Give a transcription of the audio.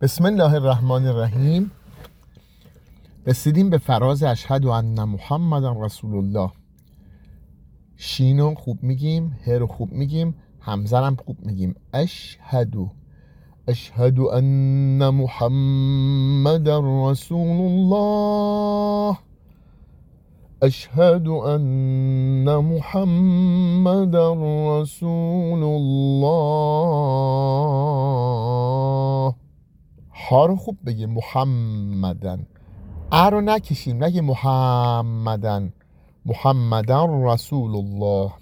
بسم الله الرحمن الرحیم. رسیدیم به فراز اشهد ان محمد رسول الله. شینو خوب میگیم ه رو خوب میگیم همزه هم خوب میگیم. اشهدو اشهد ان محمد رسول الله. اشهد ان محمد رسول الله. ها رو خوب بگیم محمدن. ا رو نکشیم نگه محمدن. محمدن رسول الله.